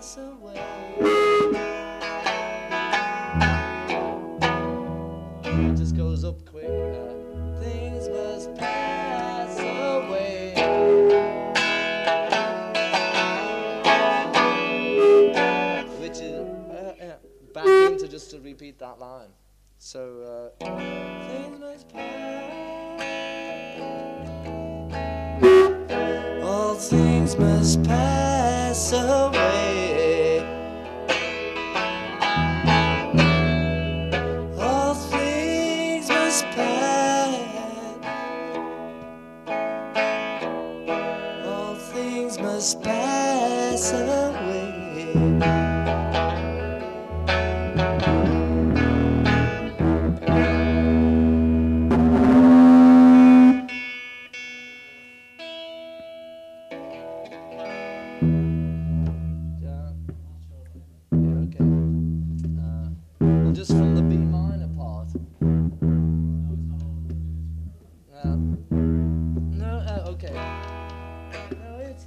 away. Just goes up quick. Things must pass away. Which is uh, uh, back into just to repeat that line. So uh, things must pass. All things must pass away. Must pass away. Yeah. Okay. Uh, just from the B minor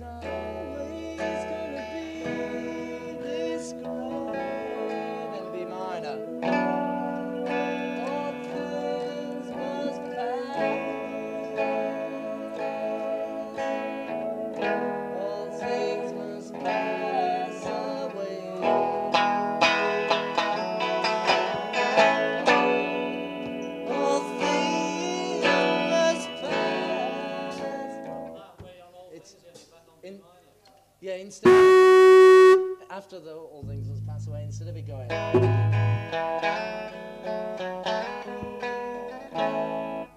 No, it's instead after the all things must pass away, instead of it going.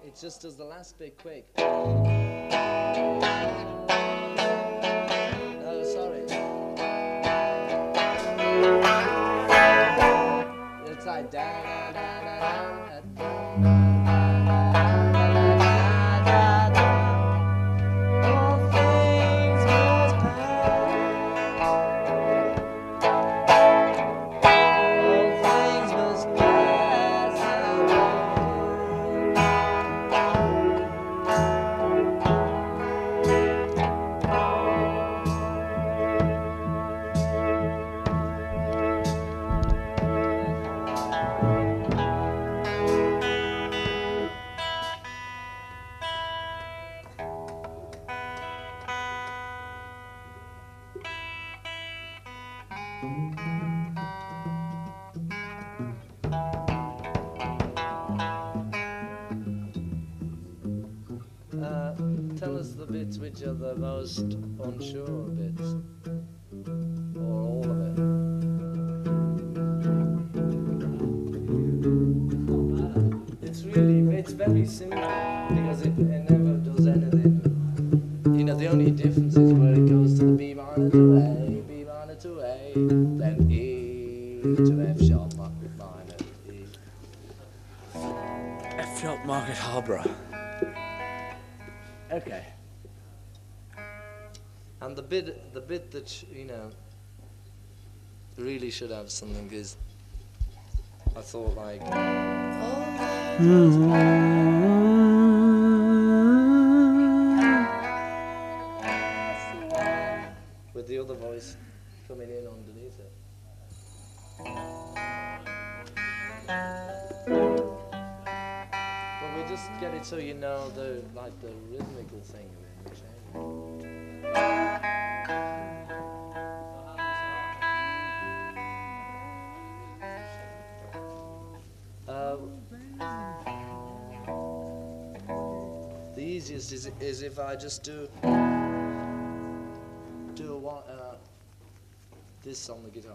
It just does the last bit quick. No, sorry. It's like da da da da Uh, tell us the bits which are the most unsure bits, or all of it. It's really, it's very simple because it, it never does anything. You know, the only difference is where it goes to the B minor to A, B then E to F sharp mi- minor, E. F sharp Market Harborough. Okay. And the bit, the bit that you know really should have something is, I thought like. Mm-hmm. With the other voice coming in underneath it. But we just get it so you know the like the rhythmical thing of it. Uh, the easiest is, is if I just do do a one, this on the guitar.